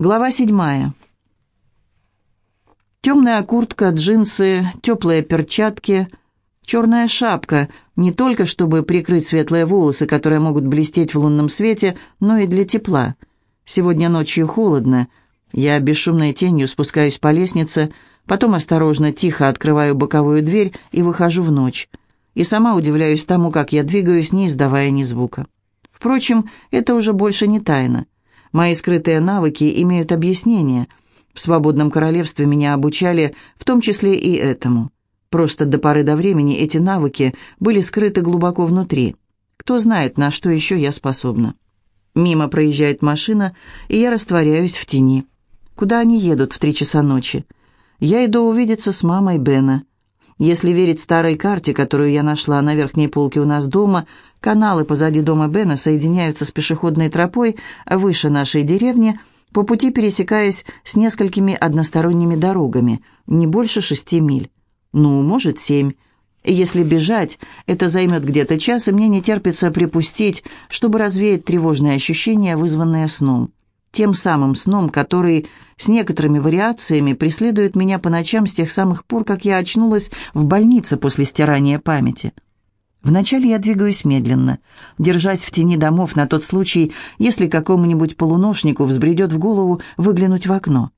Глава седьмая. Темная куртка, джинсы, теплые перчатки, черная шапка, не только чтобы прикрыть светлые волосы, которые могут блестеть в лунном свете, но и для тепла. Сегодня ночью холодно. Я бесшумной тенью спускаюсь по лестнице, потом осторожно, тихо открываю боковую дверь и выхожу в ночь. И сама удивляюсь тому, как я двигаюсь, не издавая ни звука. Впрочем, это уже больше не тайна. Мои скрытые навыки имеют объяснение. В свободном королевстве меня обучали, в том числе и этому. Просто до поры до времени эти навыки были скрыты глубоко внутри. Кто знает, на что еще я способна. Мимо проезжает машина, и я растворяюсь в тени. Куда они едут в три часа ночи? Я иду увидеться с мамой Бена. Если верить старой карте, которую я нашла на верхней полке у нас дома, каналы позади дома Бена соединяются с пешеходной тропой выше нашей деревни, по пути пересекаясь с несколькими односторонними дорогами, не больше шести миль. Ну, может, семь. Если бежать, это займет где-то час, и мне не терпится припустить, чтобы развеять тревожные ощущения, вызванные сном тем самым сном, который с некоторыми вариациями преследует меня по ночам с тех самых пор, как я очнулась в больнице после стирания памяти. Вначале я двигаюсь медленно, держась в тени домов на тот случай, если какому-нибудь полуношнику взбредет в голову выглянуть в окно.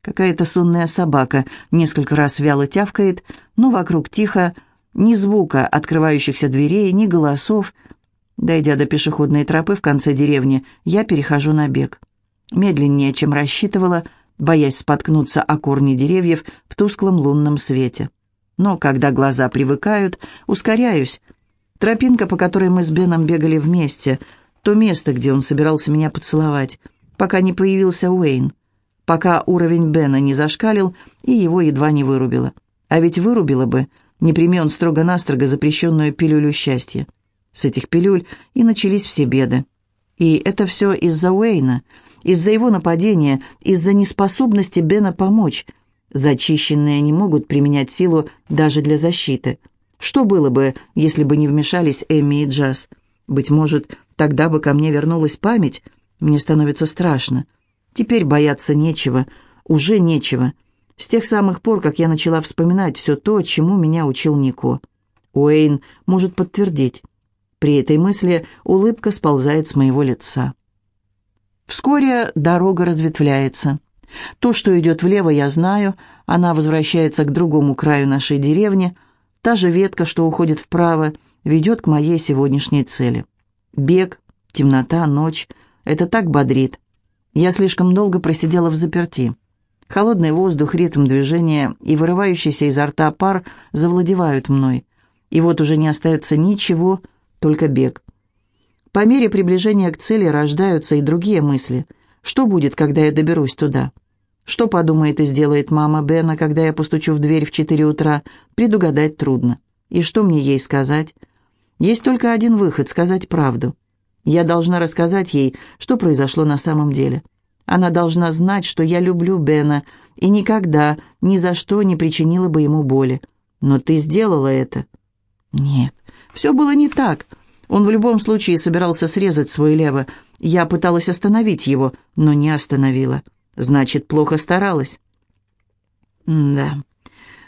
Какая-то сонная собака несколько раз вяло тявкает, но вокруг тихо, ни звука открывающихся дверей, ни голосов. Дойдя до пешеходной тропы в конце деревни, я перехожу на бег медленнее, чем рассчитывала, боясь споткнуться о корни деревьев в тусклом лунном свете. Но когда глаза привыкают, ускоряюсь. Тропинка, по которой мы с Беном бегали вместе, то место, где он собирался меня поцеловать, пока не появился Уэйн, пока уровень Бена не зашкалил и его едва не вырубило. А ведь вырубило бы, не он строго-настрого запрещенную пилюлю счастья. С этих пилюль и начались все беды. И это все из-за Уэйна — из-за его нападения, из-за неспособности Бена помочь. Зачищенные не могут применять силу даже для защиты. Что было бы, если бы не вмешались Эми и Джаз? Быть может, тогда бы ко мне вернулась память? Мне становится страшно. Теперь бояться нечего, уже нечего. С тех самых пор, как я начала вспоминать все то, чему меня учил Нико. Уэйн может подтвердить. При этой мысли улыбка сползает с моего лица. Вскоре дорога разветвляется. То, что идет влево, я знаю, она возвращается к другому краю нашей деревни. Та же ветка, что уходит вправо, ведет к моей сегодняшней цели. Бег, темнота, ночь — это так бодрит. Я слишком долго просидела в заперти. Холодный воздух, ритм движения и вырывающийся изо рта пар завладевают мной. И вот уже не остается ничего, только бег. По мере приближения к цели рождаются и другие мысли. Что будет, когда я доберусь туда? Что подумает и сделает мама Бена, когда я постучу в дверь в четыре утра, предугадать трудно. И что мне ей сказать? Есть только один выход — сказать правду. Я должна рассказать ей, что произошло на самом деле. Она должна знать, что я люблю Бена и никогда, ни за что не причинила бы ему боли. Но ты сделала это. Нет, все было не так. Он в любом случае собирался срезать свой лево. Я пыталась остановить его, но не остановила. Значит, плохо старалась. М да.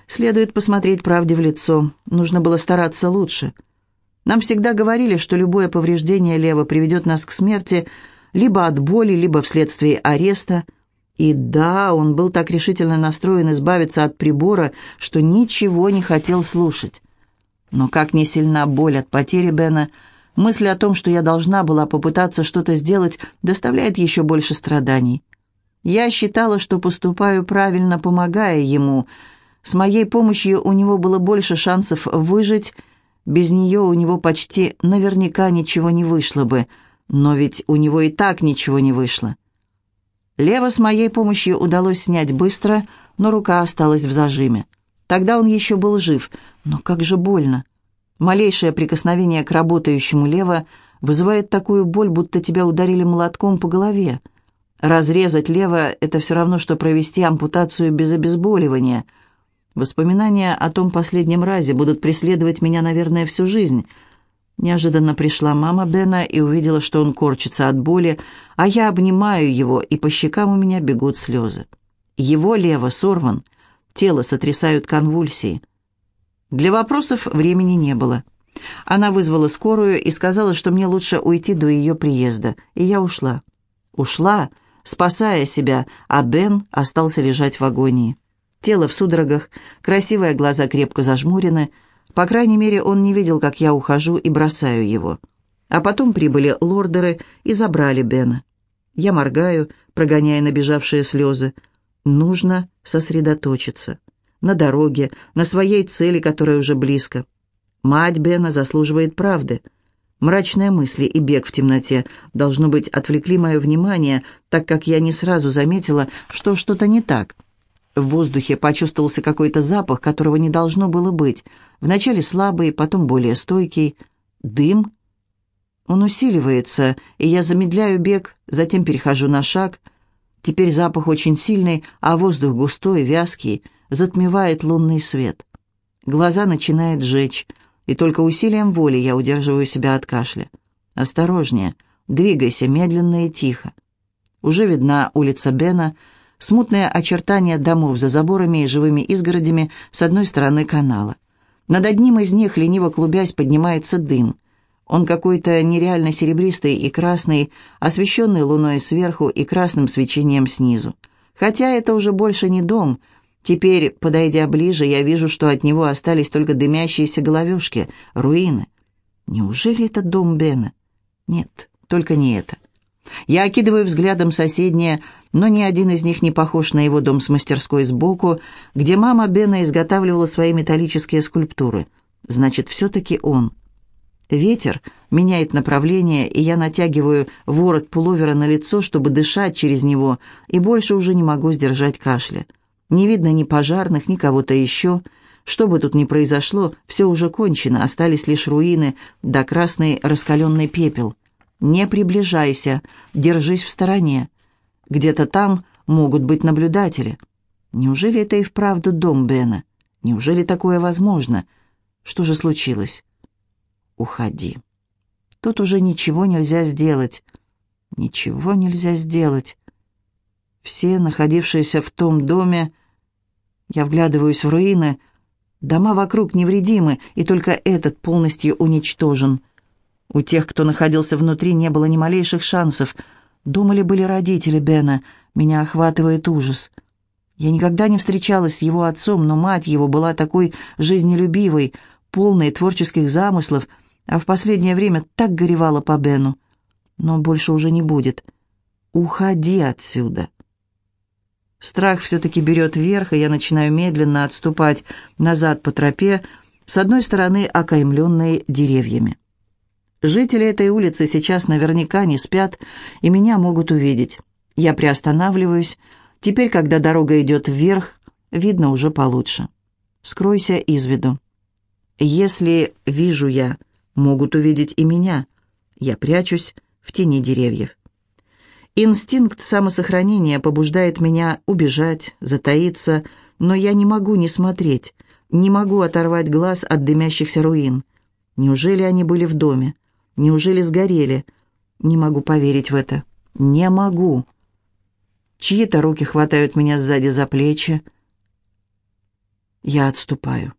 Следует посмотреть правде в лицо. Нужно было стараться лучше. Нам всегда говорили, что любое повреждение лева приведет нас к смерти либо от боли, либо вследствие ареста. И да, он был так решительно настроен избавиться от прибора, что ничего не хотел слушать. Но как не сильна боль от потери Бена, Мысль о том, что я должна была попытаться что-то сделать, доставляет еще больше страданий. Я считала, что поступаю правильно, помогая ему. С моей помощью у него было больше шансов выжить. Без нее у него почти наверняка ничего не вышло бы. Но ведь у него и так ничего не вышло. Лево с моей помощью удалось снять быстро, но рука осталась в зажиме. Тогда он еще был жив, но как же больно. Малейшее прикосновение к работающему лево вызывает такую боль, будто тебя ударили молотком по голове. Разрезать лево – это все равно, что провести ампутацию без обезболивания. Воспоминания о том последнем разе будут преследовать меня, наверное, всю жизнь. Неожиданно пришла мама Бена и увидела, что он корчится от боли, а я обнимаю его, и по щекам у меня бегут слезы. Его лево сорван, тело сотрясают конвульсии. Для вопросов времени не было. Она вызвала скорую и сказала, что мне лучше уйти до ее приезда, и я ушла. Ушла, спасая себя, а Бен остался лежать в агонии. Тело в судорогах, красивые глаза крепко зажмурены. По крайней мере, он не видел, как я ухожу и бросаю его. А потом прибыли лордеры и забрали Бена. Я моргаю, прогоняя набежавшие слезы. Нужно сосредоточиться. На дороге, на своей цели, которая уже близко. Мать Бена заслуживает правды. Мрачные мысли и бег в темноте, должно быть, отвлекли мое внимание, так как я не сразу заметила, что что-то не так. В воздухе почувствовался какой-то запах, которого не должно было быть. Вначале слабый, потом более стойкий. Дым. Он усиливается, и я замедляю бег, затем перехожу на шаг. Теперь запах очень сильный, а воздух густой, вязкий, затмевает лунный свет. Глаза начинает жечь и только усилием воли я удерживаю себя от кашля. «Осторожнее, двигайся медленно и тихо». Уже видна улица Бена, смутное очертание домов за заборами и живыми изгородями с одной стороны канала. Над одним из них, лениво клубясь, поднимается дым. Он какой-то нереально серебристый и красный, освещенный луной сверху и красным свечением снизу. Хотя это уже больше не дом — Теперь, подойдя ближе, я вижу, что от него остались только дымящиеся головешки, руины. Неужели это дом Бена? Нет, только не это. Я окидываю взглядом соседние, но ни один из них не похож на его дом с мастерской сбоку, где мама Бена изготавливала свои металлические скульптуры. Значит, все-таки он. Ветер меняет направление, и я натягиваю ворот пуловера на лицо, чтобы дышать через него, и больше уже не могу сдержать кашля. Не видно ни пожарных, ни кого-то еще. Что бы тут ни произошло, все уже кончено, остались лишь руины да красный раскаленный пепел. Не приближайся, держись в стороне. Где-то там могут быть наблюдатели. Неужели это и вправду дом Бена? Неужели такое возможно? Что же случилось? Уходи. Тут уже ничего нельзя сделать. Ничего нельзя сделать. Все, находившиеся в том доме, я вглядываюсь в руины. Дома вокруг невредимы, и только этот полностью уничтожен. У тех, кто находился внутри, не было ни малейших шансов. Думали были родители Бена. Меня охватывает ужас. Я никогда не встречалась с его отцом, но мать его была такой жизнелюбивой, полной творческих замыслов, а в последнее время так горевала по Бену. Но больше уже не будет. Уходи отсюда. Страх все-таки берет верх, и я начинаю медленно отступать назад по тропе, с одной стороны окаймленной деревьями. Жители этой улицы сейчас наверняка не спят, и меня могут увидеть. Я приостанавливаюсь. Теперь, когда дорога идет вверх, видно уже получше. Скройся из виду. Если вижу я, могут увидеть и меня. Я прячусь в тени деревьев. Инстинкт самосохранения побуждает меня убежать, затаиться, но я не могу не смотреть, не могу оторвать глаз от дымящихся руин. Неужели они были в доме? Неужели сгорели? Не могу поверить в это. Не могу. Чьи-то руки хватают меня сзади за плечи. Я отступаю.